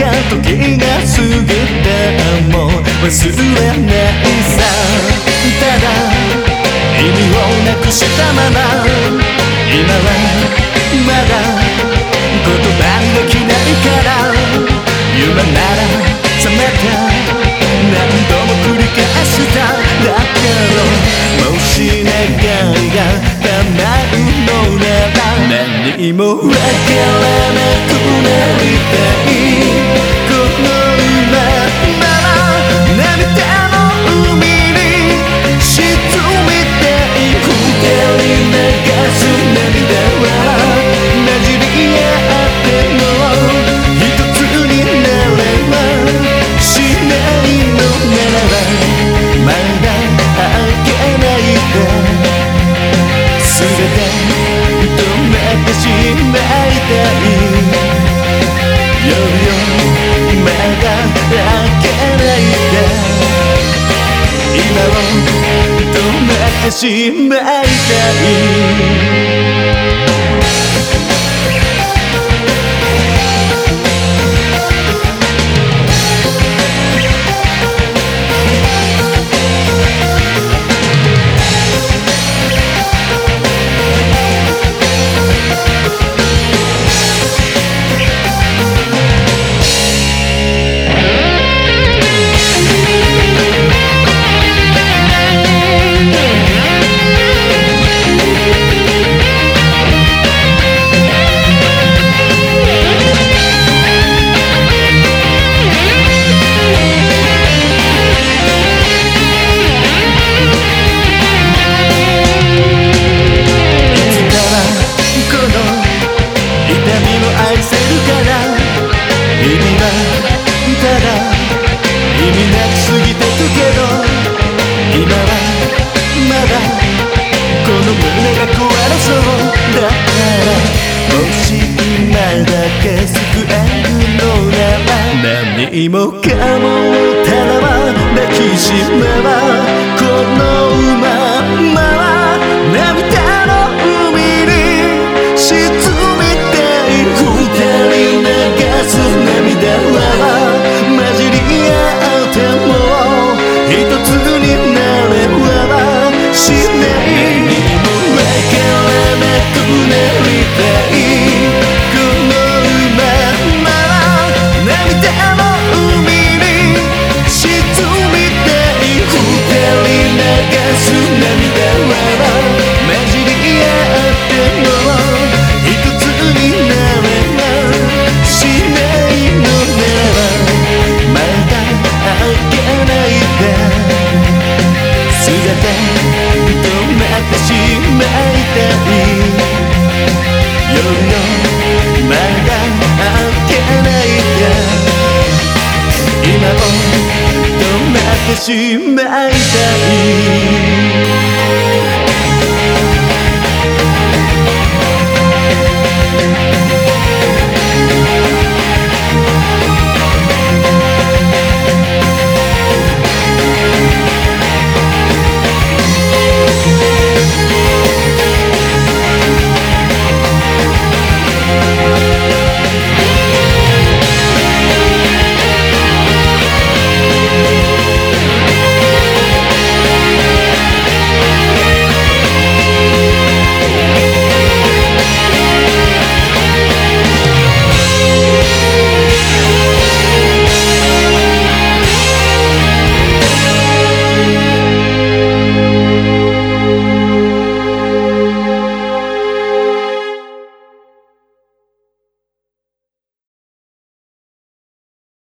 どれだけ時が過ぎてもう忘れないさただ意味をなくしたまま今はまだ言葉にできないから夢なら覚めた何度も繰り返しただけどもし願いが叶うのなら何も分からなくなりたい。しまいたい夜よまだあげないで。今を止めてしまいたい愛せるから意味はただ意味なくすぎてくけど今はまだこの胸が壊れそうだからもし今だけ救えるのなら何もかもただは抱きしめばこのまないで。今を止めてしまいたい。